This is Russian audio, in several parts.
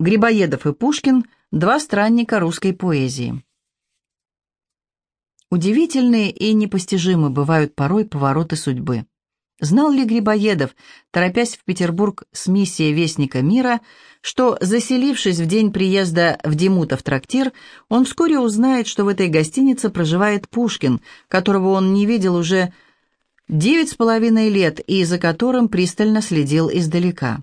Грибоедов и Пушкин – два странника русской поэзии. Удивительные и непостижимы бывают порой повороты судьбы. Знал ли Грибоедов, торопясь в Петербург с миссией Вестника мира, что, заселившись в день приезда в Демутов трактир, он вскоре узнает, что в этой гостинице проживает Пушкин, которого он не видел уже девять с половиной лет и за которым пристально следил издалека.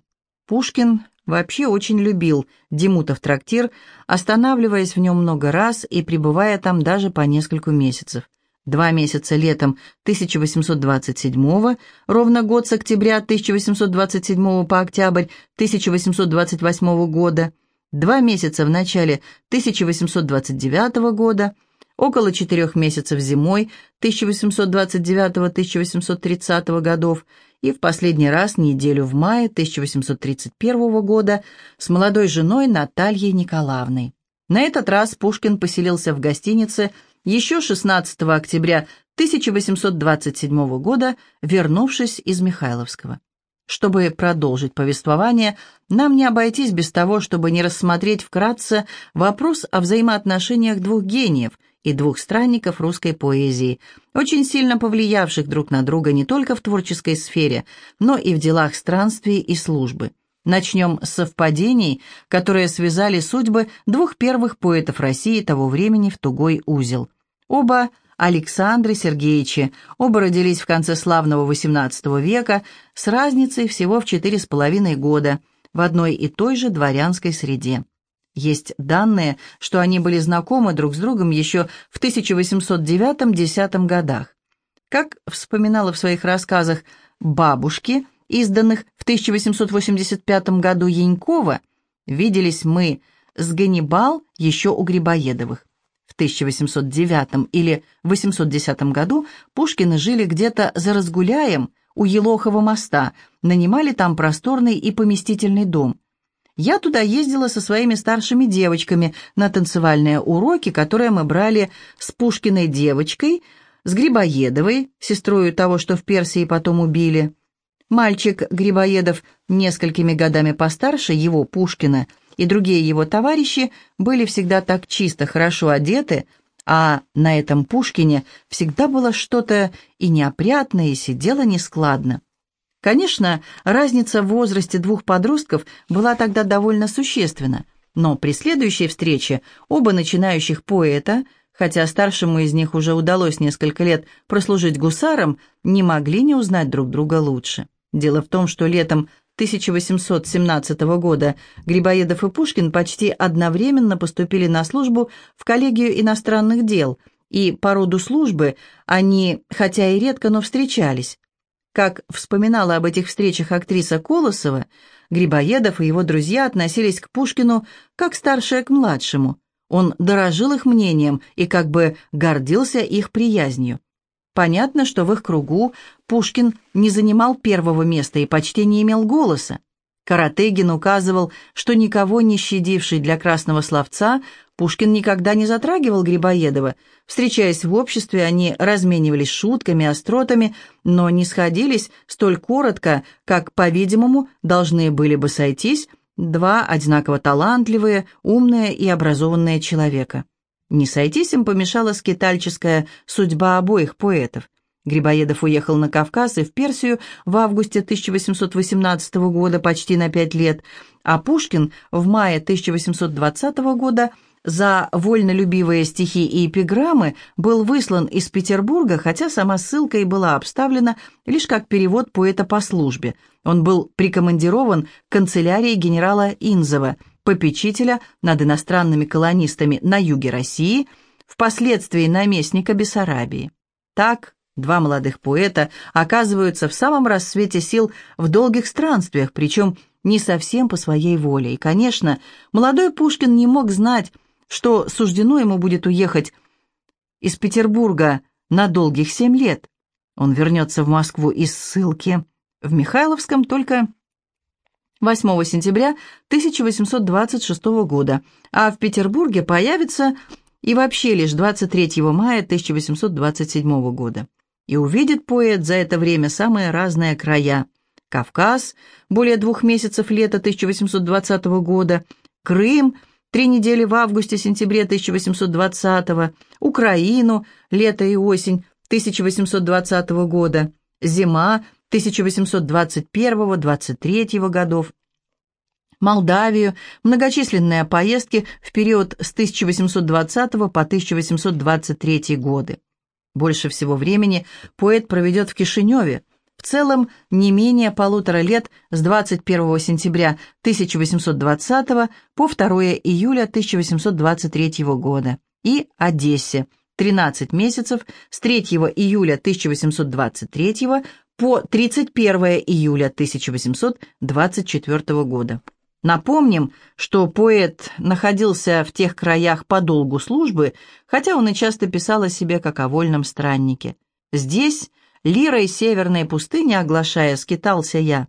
Пушкин вообще очень любил Демутов трактир, останавливаясь в нем много раз и пребывая там даже по нескольку месяцев. Два месяца летом 1827 ровно год с октября 1827 по октябрь 1828 года, два месяца в начале 1829 года, около четырех месяцев зимой 1829-1830 годов и в последний раз неделю в мае 1831 года с молодой женой Натальей Николаевной. На этот раз Пушкин поселился в гостинице еще 16 октября 1827 года, вернувшись из Михайловского. Чтобы продолжить повествование, нам не обойтись без того, чтобы не рассмотреть вкратце вопрос о взаимоотношениях двух гениев и двух странников русской поэзии, очень сильно повлиявших друг на друга не только в творческой сфере, но и в делах странствий и службы. Начнем с совпадений, которые связали судьбы двух первых поэтов России того времени в тугой узел. Оба Александры Сергеевичи, оба родились в конце славного XVIII века с разницей всего в четыре с половиной года в одной и той же дворянской среде. Есть данные, что они были знакомы друг с другом еще в 1809-10 годах. Как вспоминала в своих рассказах «Бабушки», изданных в 1885 году Янькова, виделись мы с Ганнибал еще у Грибоедовых. В 1809 или 810 году Пушкины жили где-то за Разгуляем у Елохова моста, нанимали там просторный и поместительный дом – я туда ездила со своими старшими девочками на танцевальные уроки, которые мы брали с Пушкиной девочкой, с Грибоедовой, сестрой того, что в Персии потом убили. Мальчик Грибоедов, несколькими годами постарше его, Пушкина, и другие его товарищи были всегда так чисто, хорошо одеты, а на этом Пушкине всегда было что-то и неопрятное, и сидело нескладно. Конечно, разница в возрасте двух подростков была тогда довольно существенна, но при следующей встрече оба начинающих поэта, хотя старшему из них уже удалось несколько лет прослужить гусаром, не могли не узнать друг друга лучше. Дело в том, что летом 1817 года Грибоедов и Пушкин почти одновременно поступили на службу в коллегию иностранных дел, и по роду службы они, хотя и редко, но встречались. Как вспоминала об этих встречах актриса Колосова, Грибоедов и его друзья относились к Пушкину как старшие к младшему. Он дорожил их мнением и как бы гордился их приязнью. Понятно, что в их кругу Пушкин не занимал первого места и почти не имел голоса. Каратыгин указывал, что никого не щадивший для красного словца, Пушкин никогда не затрагивал Грибоедова. Встречаясь в обществе, они разменивались шутками, остротами, но не сходились столь коротко, как, по-видимому, должны были бы сойтись два одинаково талантливые, умные и образованные человека. Не сойтись им помешала скитальческая судьба обоих поэтов. Грибоедов уехал на Кавказ и в Персию в августе 1818 года почти на пять лет, а Пушкин в мае 1820 года за вольнолюбивые стихи и эпиграммы был выслан из Петербурга, хотя сама ссылка и была обставлена лишь как перевод поэта по службе. Он был прикомандирован к канцелярии генерала Инзова, попечителя над иностранными колонистами на юге России, впоследствии наместника Бессарабии. Так, Два молодых поэта оказываются в самом рассвете сил в долгих странствиях, причем не совсем по своей воле. И, конечно, молодой Пушкин не мог знать, что суждено ему будет уехать из Петербурга на долгих семь лет. Он вернется в Москву из ссылки в Михайловском только 8 сентября 1826 года, а в Петербурге появится и вообще лишь 23 мая 1827 года. И увидит поэт за это время самые разные края. Кавказ, более двух месяцев лета 1820 года, Крым три недели в августе-сентябре 1820 Украину лето и осень 1820 года, зима 1821-23 годов, Молдавию, многочисленные поездки в период с 1820 по 1823 годы. Больше всего времени поэт проведет в Кишиневе, в целом не менее полутора лет с 21 сентября 1820 по 2 июля 1823 года и Одессе, 13 месяцев с 3 июля 1823 по 31 июля 1824 года. Напомним, что поэт находился в тех краях по долгу службы, хотя он и часто писал о себе как о вольном страннике. Здесь, лирой северной пустыни оглашая, скитался я.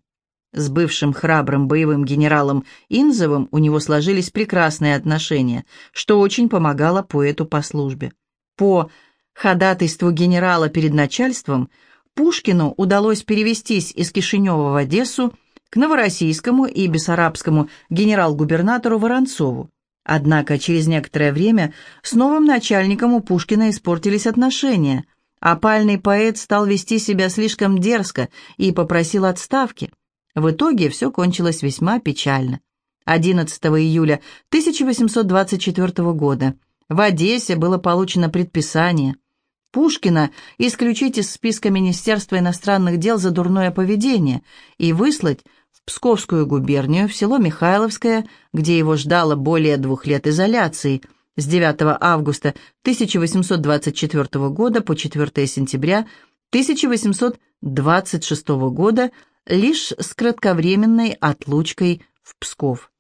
С бывшим храбрым боевым генералом Инзовым у него сложились прекрасные отношения, что очень помогало поэту по службе. По ходатайству генерала перед начальством Пушкину удалось перевестись из Кишинева в Одессу, к новороссийскому и бессарабскому генерал-губернатору Воронцову. Однако через некоторое время с новым начальником у Пушкина испортились отношения. Опальный поэт стал вести себя слишком дерзко и попросил отставки. В итоге все кончилось весьма печально. 11 июля 1824 года в Одессе было получено предписание Пушкина исключить из списка Министерства иностранных дел за дурное поведение и выслать Псковскую губернию, в село Михайловское, где его ждало более двух лет изоляции, с 9 августа 1824 года по 4 сентября 1826 года лишь с кратковременной отлучкой в Псков.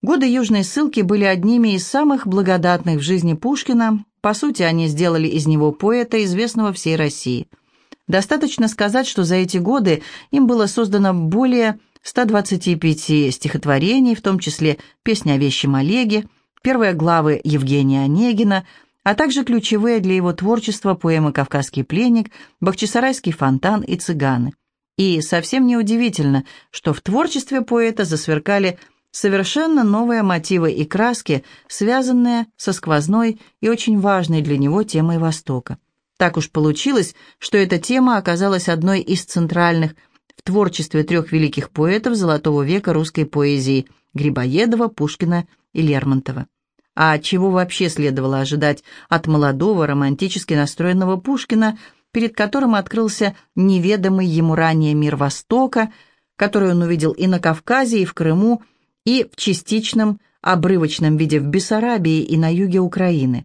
Годы южной ссылки были одними из самых благодатных в жизни Пушкина, по сути, они сделали из него поэта, известного всей России – Достаточно сказать, что за эти годы им было создано более 125 стихотворений, в том числе «Песня о вещем Олеге», первые главы Евгения Онегина, а также ключевые для его творчества поэмы «Кавказский пленник», «Бахчисарайский фонтан» и «Цыганы». И совсем неудивительно, что в творчестве поэта засверкали совершенно новые мотивы и краски, связанные со сквозной и очень важной для него темой Востока. Так уж получилось, что эта тема оказалась одной из центральных в творчестве трех великих поэтов золотого века русской поэзии – Грибоедова, Пушкина и Лермонтова. А чего вообще следовало ожидать от молодого, романтически настроенного Пушкина, перед которым открылся неведомый ему ранее мир Востока, который он увидел и на Кавказе, и в Крыму, и в частичном, обрывочном виде в Бессарабии и на юге Украины.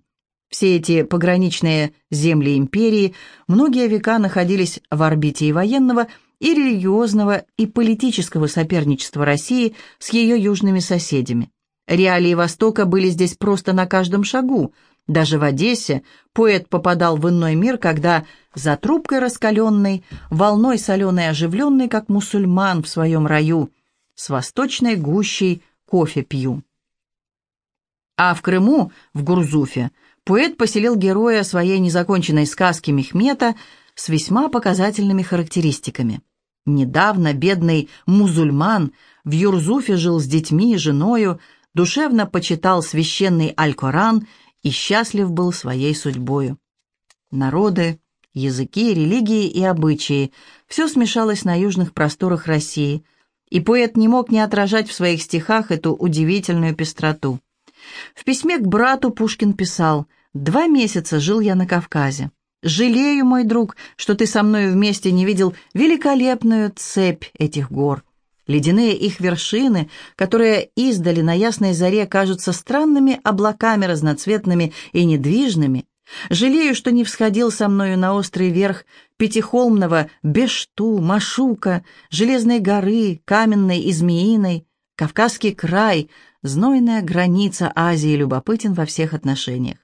Все эти пограничные земли империи многие века находились в орбите и военного, и религиозного, и политического соперничества России с ее южными соседями. Реалии Востока были здесь просто на каждом шагу. Даже в Одессе поэт попадал в иной мир, когда за трубкой раскаленной, волной соленой оживленной, как мусульман в своем раю, с восточной гущей кофе пью. А в Крыму, в Гурзуфе, поэт поселил героя своей незаконченной сказки Мехмета с весьма показательными характеристиками. Недавно бедный мусульман в Юрзуфе жил с детьми и женою, душевно почитал священный Аль-Коран и счастлив был своей судьбою. Народы, языки, религии и обычаи – все смешалось на южных просторах России, и поэт не мог не отражать в своих стихах эту удивительную пестроту. В письме к брату Пушкин писал – Два месяца жил я на Кавказе. Жалею, мой друг, что ты со мной вместе не видел великолепную цепь этих гор. Ледяные их вершины, которые издали на ясной заре кажутся странными облаками разноцветными и недвижными. Жалею, что не всходил со мною на острый верх Пятихолмного Бешту, Машука, Железной горы, Каменной и Змеиной, Кавказский край, знойная граница Азии любопытен во всех отношениях.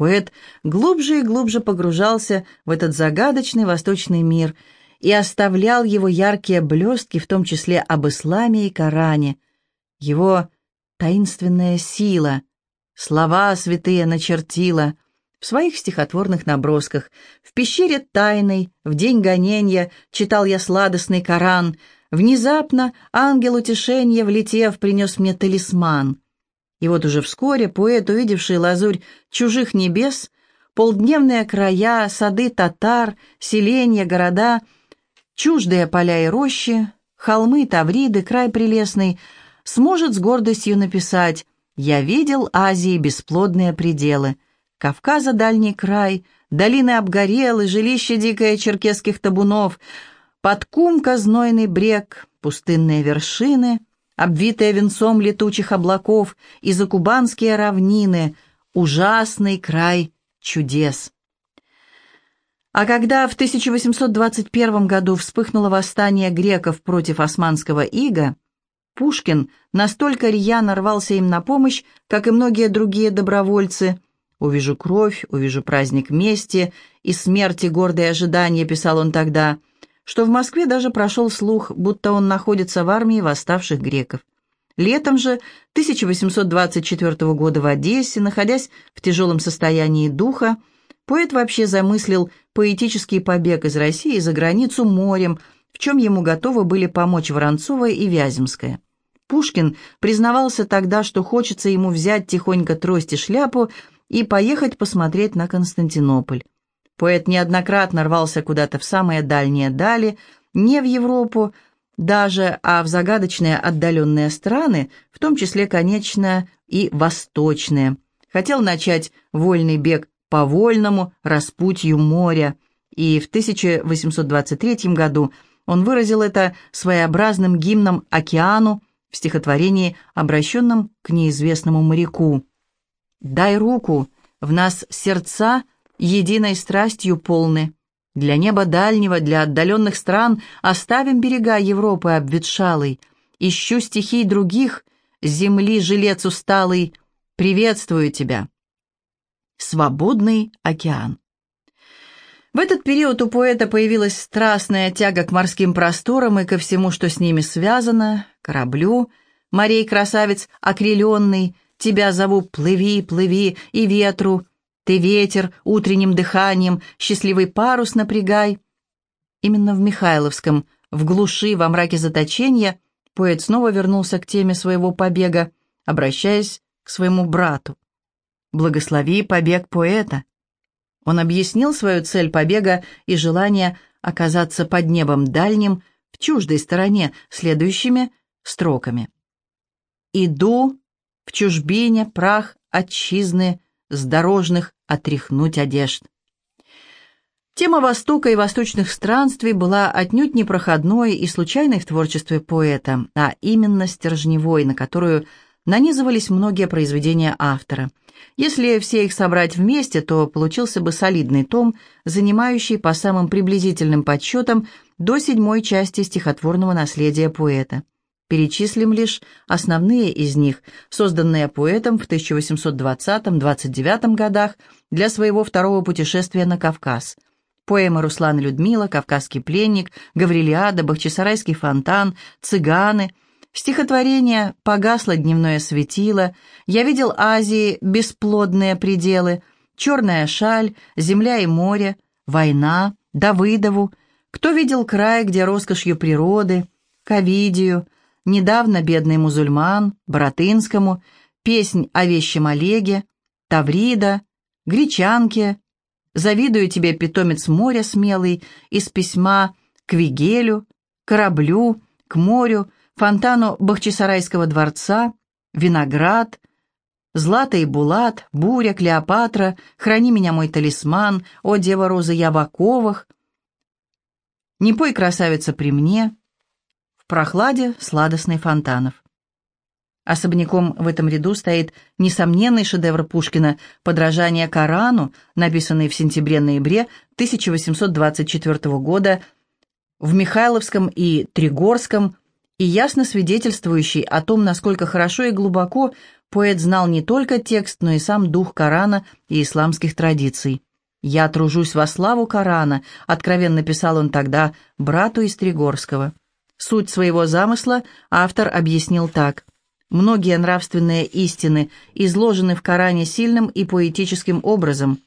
Поэт глубже и глубже погружался в этот загадочный восточный мир и оставлял его яркие блестки, в том числе об исламе и Коране, его таинственная сила, слова святые начертила в своих стихотворных набросках. В пещере тайной, в день гонения, читал я сладостный Коран, Внезапно ангел утешения, влетев, принес мне талисман. И вот уже вскоре поэт, увидевший лазурь чужих небес, полдневные края, сады татар, селения, города, чуждые поля и рощи, холмы, тавриды, край прелестный, сможет с гордостью написать «Я видел Азии бесплодные пределы, Кавказа дальний край, долины обгорелы, жилище дикое черкесских табунов, подкумка знойный брег, пустынные вершины, обвитые венцом летучих облаков и закубанские равнины, ужасный край чудес». А когда в 1821 году вспыхнуло восстание греков против османского ига, Пушкин настолько рьяно рвался им на помощь, как и многие другие добровольцы. «Увижу кровь, увижу праздник мести и смерти гордое ожидание», — писал он тогда, что в Москве даже прошел слух, будто он находится в армии восставших греков. Летом же 1824 года в Одессе, находясь в тяжелом состоянии духа, Поэт вообще замыслил поэтический побег из России за границу морем, в чем ему готовы были помочь Воронцова и Вяземская. Пушкин признавался тогда, что хочется ему взять тихонько трость и шляпу и поехать посмотреть на Константинополь. Поэт неоднократно рвался куда-то в самые дальние дали, не в Европу даже, а в загадочные отдаленные страны, в том числе, конечно, и восточные. Хотел начать вольный бег по вольному распутью моря, и в 1823 году он выразил это своеобразным гимном океану в стихотворении, обращенном к неизвестному моряку. «Дай руку, в нас сердца единой страстью полны. Для неба дальнего, для отдаленных стран оставим берега Европы обветшалой. Ищу стихий других, земли жилец усталый, приветствую тебя». Свободный океан. В этот период у поэта появилась страстная тяга к морским просторам и ко всему, что с ними связано, кораблю, морей красавец окреленный, тебя зову плыви, плыви, и ветру, ты ветер, утренним дыханием, счастливый парус напрягай. Именно в Михайловском, в глуши, во мраке заточения, поэт снова вернулся к теме своего побега, обращаясь к своему брату. Благослови побег поэта. Он объяснил свою цель побега и желание оказаться под небом дальним в чуждой стороне следующими строками. «Иду в чужбине прах отчизны, с дорожных отряхнуть одежд». Тема Востока и восточных странствий была отнюдь не проходной и случайной в творчестве поэта, а именно стержневой, на которую нанизывались многие произведения автора. Если все их собрать вместе, то получился бы солидный том, занимающий по самым приблизительным подсчетам до седьмой части стихотворного наследия поэта. Перечислим лишь основные из них, созданные поэтом в 1820-29 годах для своего второго путешествия на Кавказ. Поэмы Руслана Людмила, «Кавказский пленник», «Гаврилиада», «Бахчисарайский фонтан», «Цыганы», Стихотворение «Погасло дневное светило», «Я видел Азии бесплодные пределы», «Черная шаль», «Земля и море», «Война», «Давыдову», «Кто видел край, где роскошью природы», «Ковидию», «Недавно бедный мусульман», «Боротынскому», «Песнь о вещем Олеге», «Таврида», «Гречанке», «Завидую тебе, питомец моря смелый», из письма к Вигелю, кораблю, к морю, фонтану Бахчисарайского дворца, виноград, Злата Булат, Буря, Клеопатра, Храни меня, мой талисман, О, Дева Роза, я в оковах, Не пой, красавица, при мне, прохладе сладостный фонтанов. Особняком в этом ряду стоит несомненный шедевр Пушкина «Подражание Корану», написанный в сентябре-ноябре 1824 года в Михайловском и Тригорском и ясно свидетельствующий о том, насколько хорошо и глубоко поэт знал не только текст, но и сам дух Корана и исламских традиций. «Я тружусь во славу Корана», — откровенно писал он тогда брату из Тригорского. Суть своего замысла автор объяснил так. Многие нравственные истины изложены в Коране сильным и поэтическим образом.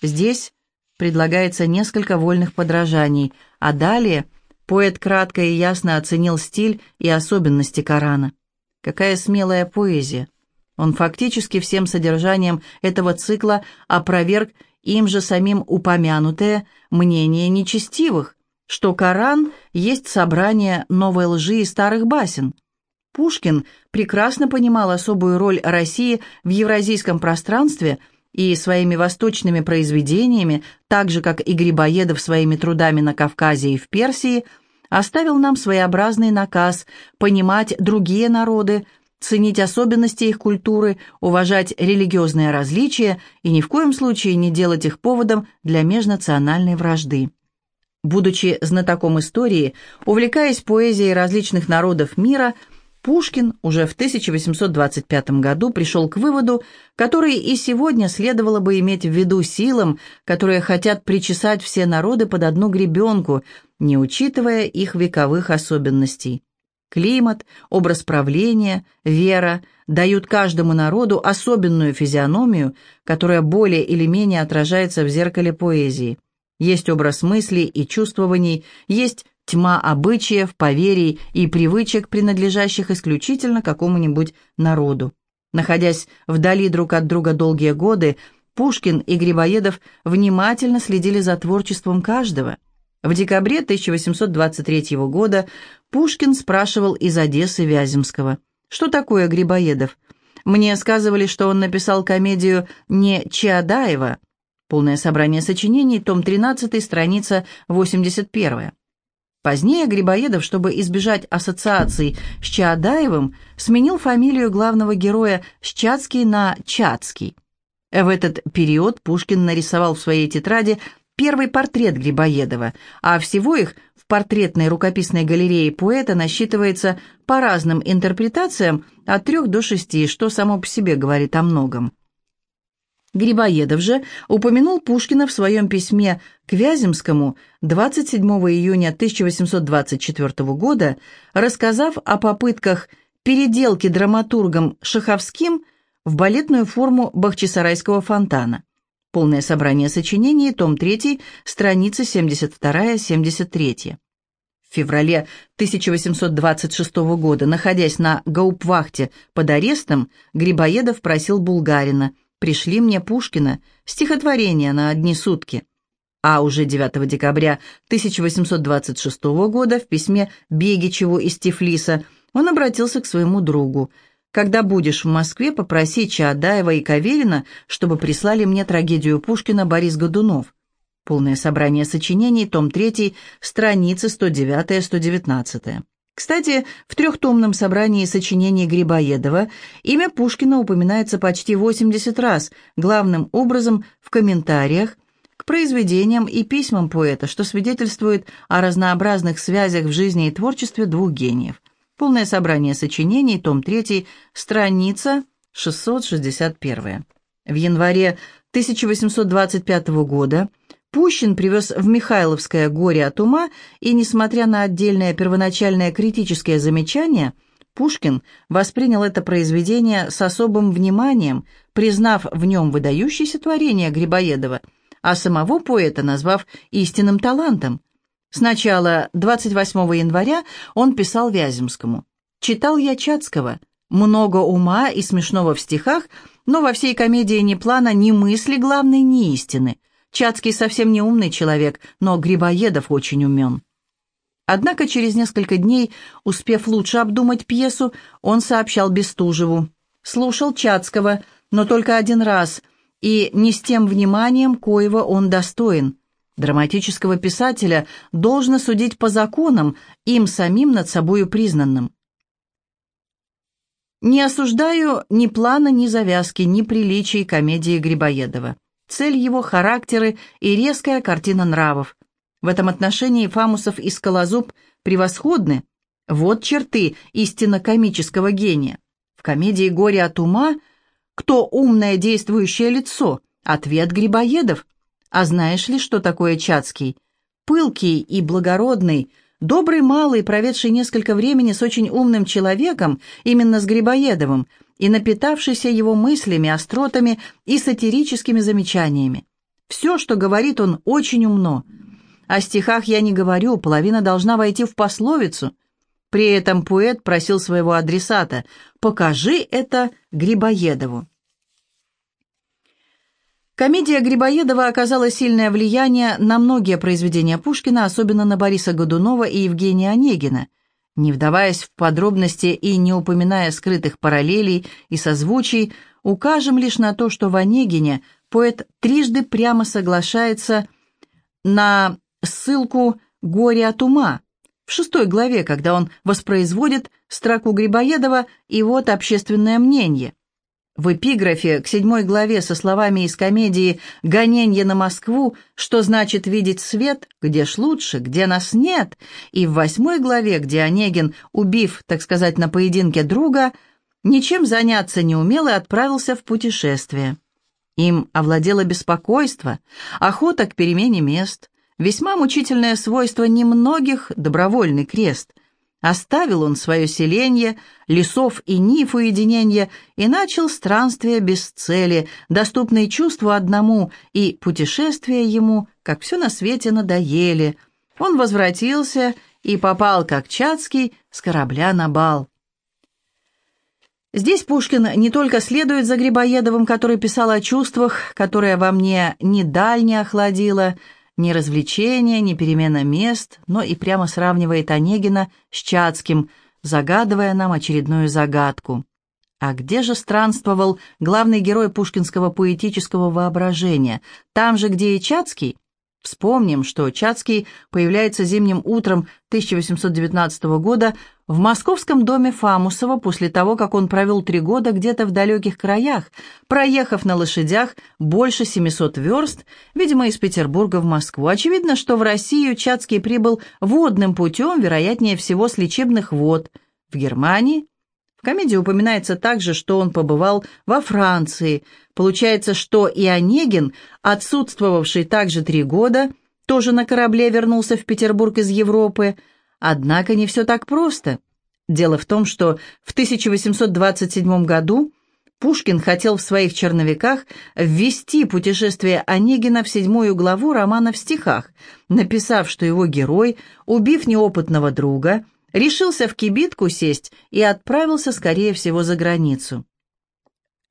Здесь предлагается несколько вольных подражаний, а далее Поэт кратко и ясно оценил стиль и особенности Корана. Какая смелая поэзия! Он фактически всем содержанием этого цикла опроверг им же самим упомянутое мнение нечестивых, что Коран есть собрание новой лжи и старых басен. Пушкин прекрасно понимал особую роль России в евразийском пространстве и своими восточными произведениями, так же как и Грибоедов своими трудами на Кавказе и в Персии, оставил нам своеобразный наказ понимать другие народы, ценить особенности их культуры, уважать религиозные различия и ни в коем случае не делать их поводом для межнациональной вражды. Будучи знатоком истории, увлекаясь поэзией различных народов мира, Пушкин уже в 1825 году пришел к выводу, который и сегодня следовало бы иметь в виду силам, которые хотят причесать все народы под одну гребенку, не учитывая их вековых особенностей. Климат, образ правления, вера дают каждому народу особенную физиономию, которая более или менее отражается в зеркале поэзии. Есть образ мыслей и чувствований, есть тьма обычаев, поверий и привычек, принадлежащих исключительно какому-нибудь народу. Находясь вдали друг от друга долгие годы, Пушкин и Грибоедов внимательно следили за творчеством каждого. В декабре 1823 года Пушкин спрашивал из Одессы Вяземского, что такое Грибоедов. Мне сказывали, что он написал комедию не Чаадаева, Полное собрание сочинений, том 13, страница 81. Позднее Грибоедов, чтобы избежать ассоциаций с Чаадаевым, сменил фамилию главного героя с на Чацкий. В этот период Пушкин нарисовал в своей тетради первый портрет Грибоедова, а всего их в портретной рукописной галерее поэта насчитывается по разным интерпретациям от трех до шести, что само по себе говорит о многом. Грибоедов же упомянул Пушкина в своем письме к Вяземскому 27 июня 1824 года, рассказав о попытках переделки драматургом Шаховским в балетную форму Бахчисарайского фонтана. Полное собрание сочинений, том 3, страницы 72-73. В феврале 1826 года, находясь на Гаупвахте под арестом, Грибоедов просил Булгарина – пришли мне Пушкина, стихотворение на одни сутки. А уже 9 декабря 1826 года в письме Бегичеву из Тифлиса он обратился к своему другу. «Когда будешь в Москве, попроси Чаадаева и Каверина, чтобы прислали мне трагедию Пушкина Борис Годунов». Полное собрание сочинений, том 3, страницы 109-119. Кстати, в трехтомном собрании сочинений Грибоедова имя Пушкина упоминается почти 80 раз, главным образом в комментариях к произведениям и письмам поэта, что свидетельствует о разнообразных связях в жизни и творчестве двух гениев. Полное собрание сочинений, том 3, страница 661. В январе 1825 года Пущин привез в Михайловское горе от ума, и, несмотря на отдельное первоначальное критическое замечание, Пушкин воспринял это произведение с особым вниманием, признав в нем выдающееся творение Грибоедова, а самого поэта назвав истинным талантом. Сначала, 28 января, он писал Вяземскому. «Читал я Чацкого. Много ума и смешного в стихах, но во всей комедии ни плана, ни мысли главной, ни истины». Чацкий совсем не умный человек, но Грибоедов очень умен. Однако через несколько дней, успев лучше обдумать пьесу, он сообщал Бестужеву. Слушал Чацкого, но только один раз, и не с тем вниманием, коего он достоин. Драматического писателя должно судить по законам, им самим над собою признанным. Не осуждаю ни плана, ни завязки, ни приличий комедии Грибоедова цель его – характеры и резкая картина нравов. В этом отношении Фамусов и Скалозуб превосходны. Вот черты истинно комического гения. В комедии «Горе от ума» кто умное действующее лицо? Ответ Грибоедов. А знаешь ли, что такое Чацкий? Пылкий и благородный, добрый малый, проведший несколько времени с очень умным человеком, именно с Грибоедовым – и напитавшийся его мыслями, остротами и сатирическими замечаниями. Все, что говорит он, очень умно. О стихах я не говорю, половина должна войти в пословицу. При этом поэт просил своего адресата «покажи это Грибоедову». Комедия Грибоедова оказала сильное влияние на многие произведения Пушкина, особенно на Бориса Годунова и Евгения Онегина. Не вдаваясь в подробности и не упоминая скрытых параллелей и созвучий, укажем лишь на то, что в Онегине поэт трижды прямо соглашается на ссылку «Горе от ума», в шестой главе, когда он воспроизводит строку Грибоедова «И вот общественное мнение». В эпиграфе к седьмой главе со словами из комедии «Гоненье на Москву», что значит видеть свет, где ж лучше, где нас нет, и в восьмой главе, где Онегин, убив, так сказать, на поединке друга, ничем заняться не умел и отправился в путешествие. Им овладело беспокойство, охота к перемене мест, весьма мучительное свойство немногих добровольный крест – Оставил он свое селение, лесов и ниф уединения, и начал странствие без цели, доступные чувству одному, и путешествия ему, как все на свете, надоели. Он возвратился и попал, как Чацкий, с корабля на бал. Здесь Пушкин не только следует за Грибоедовым, который писал о чувствах, которые во мне ни даль не охладило, ни развлечения, ни перемена мест, но и прямо сравнивает Онегина с Чацким, загадывая нам очередную загадку. А где же странствовал главный герой пушкинского поэтического воображения? Там же, где и Чацкий? Вспомним, что Чацкий появляется зимним утром 1819 года в московском доме Фамусова после того, как он провел три года где-то в далеких краях, проехав на лошадях больше 700 верст, видимо, из Петербурга в Москву. Очевидно, что в Россию Чацкий прибыл водным путем, вероятнее всего с лечебных вод. В Германии в комедии упоминается также, что он побывал во Франции. Получается, что и Онегин, отсутствовавший также три года, тоже на корабле вернулся в Петербург из Европы. Однако не все так просто. Дело в том, что в 1827 году Пушкин хотел в своих черновиках ввести путешествие Онегина в седьмую главу романа в стихах, написав, что его герой, убив неопытного друга, решился в кибитку сесть и отправился, скорее всего, за границу.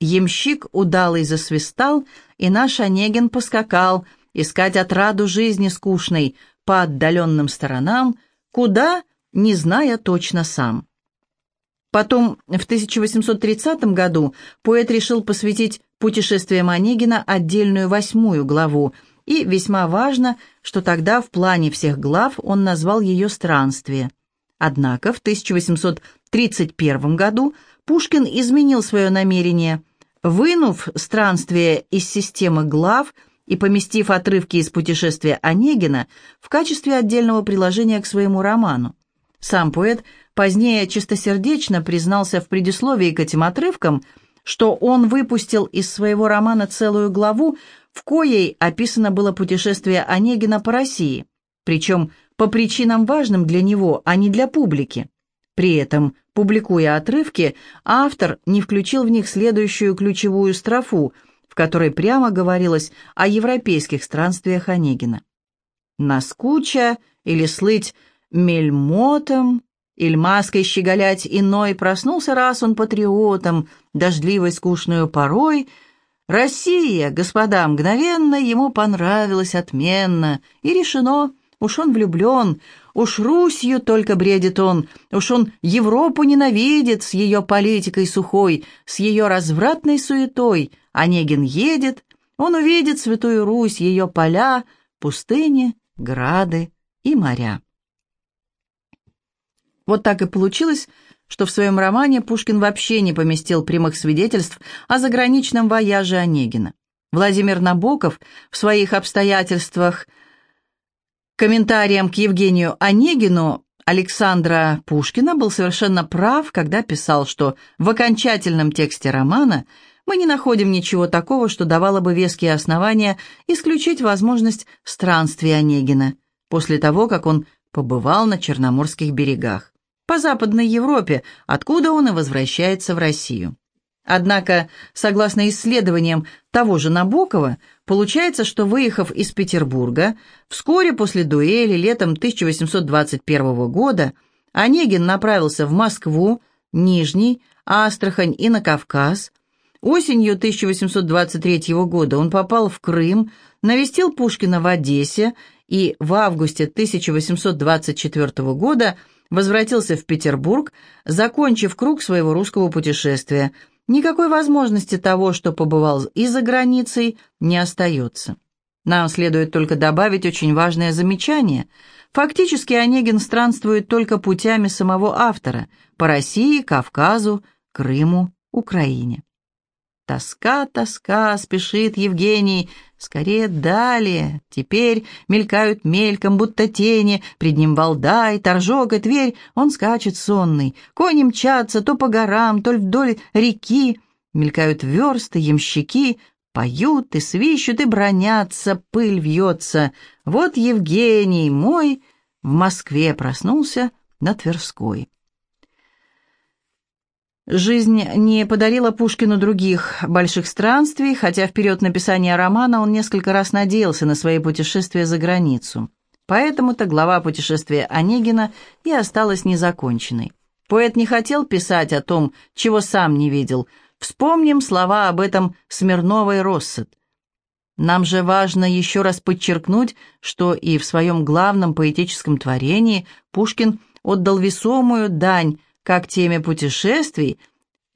Ямщик удалый засвистал, и наш Онегин поскакал искать отраду жизни скучной по отдаленным сторонам, куда, не зная точно сам. Потом, в 1830 году, поэт решил посвятить путешествиям Онегина отдельную восьмую главу, и весьма важно, что тогда в плане всех глав он назвал ее «Странствие». Однако в 1831 году Пушкин изменил свое намерение, вынув странствие из системы глав и поместив отрывки из путешествия Онегина в качестве отдельного приложения к своему роману. Сам поэт позднее чистосердечно признался в предисловии к этим отрывкам, что он выпустил из своего романа целую главу, в коей описано было путешествие Онегина по России, причем по причинам важным для него, а не для публики. При этом, публикуя отрывки, автор не включил в них следующую ключевую строфу, в которой прямо говорилось о европейских странствиях Онегина. «Наскуча или слыть мельмотом, или маской щеголять иной, проснулся раз он патриотом, дождливой скучную порой, Россия, господа, мгновенно ему понравилась отменно, и решено — Уж он влюблен, уж Русью только бредит он, уж он Европу ненавидит с ее политикой сухой, с ее развратной суетой. Онегин едет, он увидит Святую Русь, ее поля, пустыни, грады и моря. Вот так и получилось, что в своем романе Пушкин вообще не поместил прямых свидетельств о заграничном вояже Онегина. Владимир Набоков в своих обстоятельствах – комментариям к Евгению Онегину Александра Пушкина был совершенно прав, когда писал, что в окончательном тексте романа мы не находим ничего такого, что давало бы веские основания исключить возможность странствия Онегина после того, как он побывал на Черноморских берегах, по Западной Европе, откуда он и возвращается в Россию. Однако, согласно исследованиям того же Набокова, Получается, что, выехав из Петербурга, вскоре после дуэли летом 1821 года Онегин направился в Москву, Нижний, Астрахань и на Кавказ. Осенью 1823 года он попал в Крым, навестил Пушкина в Одессе и в августе 1824 года возвратился в Петербург, закончив круг своего русского путешествия. Никакой возможности того, что побывал и за границей, не остается. Нам следует только добавить очень важное замечание. Фактически Онегин странствует только путями самого автора по России, Кавказу, Крыму, Украине. Тоска, тоска, спешит Евгений, скорее далее. Теперь мелькают мельком, будто тени, пред ним Валдай, Торжок и Тверь, он скачет сонный. Кони мчатся то по горам, то вдоль реки, мелькают версты, ямщики, поют и свищут и бронятся, пыль вьется. Вот Евгений мой в Москве проснулся на Тверской. Жизнь не подарила Пушкину других больших странствий, хотя в период написания романа он несколько раз надеялся на свои путешествия за границу. Поэтому-то глава путешествия Онегина и осталась незаконченной. Поэт не хотел писать о том, чего сам не видел. Вспомним слова об этом Смирнова и Россет. Нам же важно еще раз подчеркнуть, что и в своем главном поэтическом творении Пушкин отдал весомую дань – как теме путешествий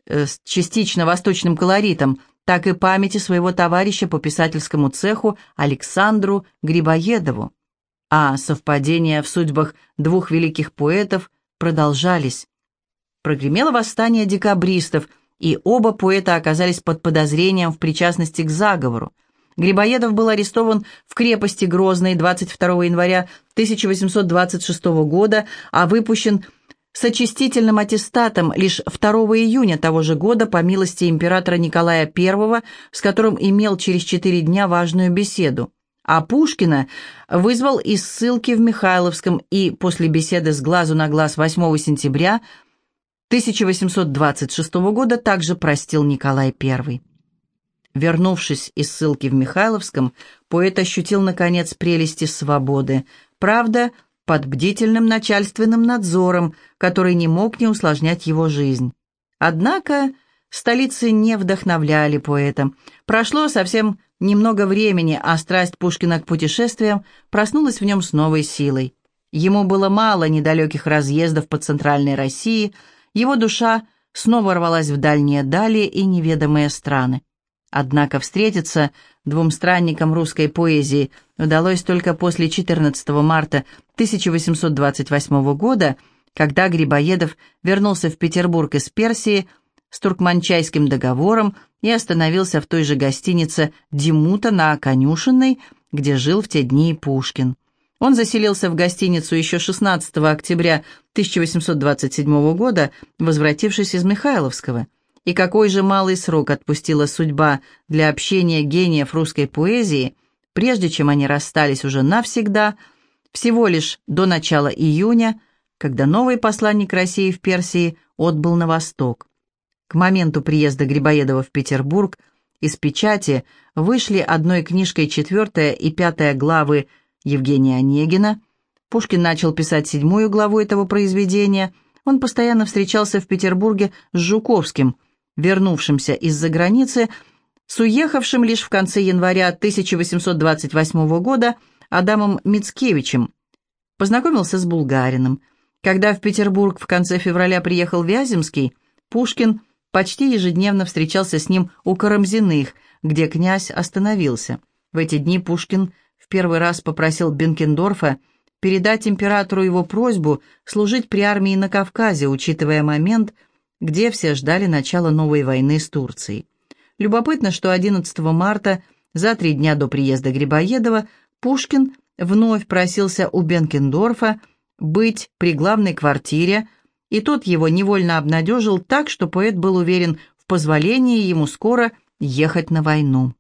э, с частично восточным колоритом, так и памяти своего товарища по писательскому цеху Александру Грибоедову. А совпадения в судьбах двух великих поэтов продолжались. Прогремело восстание декабристов, и оба поэта оказались под подозрением в причастности к заговору. Грибоедов был арестован в крепости Грозной 22 января 1826 года, а выпущен с очистительным аттестатом лишь 2 июня того же года по милости императора Николая I, с которым имел через четыре дня важную беседу. А Пушкина вызвал из ссылки в Михайловском и после беседы с глазу на глаз 8 сентября 1826 года также простил Николай I. Вернувшись из ссылки в Михайловском, поэт ощутил, наконец, прелести свободы. Правда, под бдительным начальственным надзором, который не мог не усложнять его жизнь. Однако столицы не вдохновляли поэта. Прошло совсем немного времени, а страсть Пушкина к путешествиям проснулась в нем с новой силой. Ему было мало недалеких разъездов по центральной России, его душа снова рвалась в дальние дали и неведомые страны. Однако встретиться двум странникам русской поэзии удалось только после 14 марта 1828 года, когда Грибоедов вернулся в Петербург из Персии с Туркманчайским договором и остановился в той же гостинице «Димута» на Конюшенной, где жил в те дни Пушкин. Он заселился в гостиницу еще 16 октября 1827 года, возвратившись из Михайловского. И какой же малый срок отпустила судьба для общения гениев русской поэзии, прежде чем они расстались уже навсегда – всего лишь до начала июня, когда новый посланник России в Персии отбыл на восток. К моменту приезда Грибоедова в Петербург из печати вышли одной книжкой четвертая и пятая главы Евгения Онегина. Пушкин начал писать седьмую главу этого произведения. Он постоянно встречался в Петербурге с Жуковским, вернувшимся из-за границы, с уехавшим лишь в конце января 1828 года Адамом Мицкевичем, познакомился с Булгариным. Когда в Петербург в конце февраля приехал Вяземский, Пушкин почти ежедневно встречался с ним у Карамзиных, где князь остановился. В эти дни Пушкин в первый раз попросил Бенкендорфа передать императору его просьбу служить при армии на Кавказе, учитывая момент, где все ждали начала новой войны с Турцией. Любопытно, что 11 марта, за три дня до приезда Грибоедова, Пушкин вновь просился у Бенкендорфа быть при главной квартире, и тот его невольно обнадежил так, что поэт был уверен в позволении ему скоро ехать на войну.